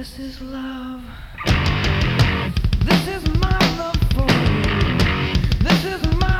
This is love. This is my love for you. This is my